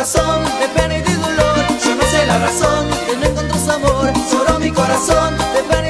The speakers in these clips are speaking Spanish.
de pena y de dolor. Yo no sé la razón de no encontrar amor. Lloró mi corazón de pena y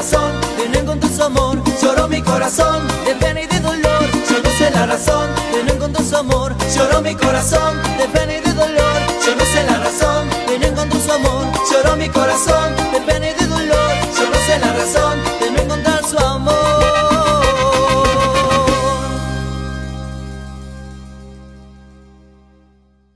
razón que no encontró su amor. Lloró mi corazón de pena y de dolor. Yo no sé la razón que no encontró su amor. Lloró mi corazón de pena y de dolor. Yo no sé la razón que no encontró su amor. Lloró mi corazón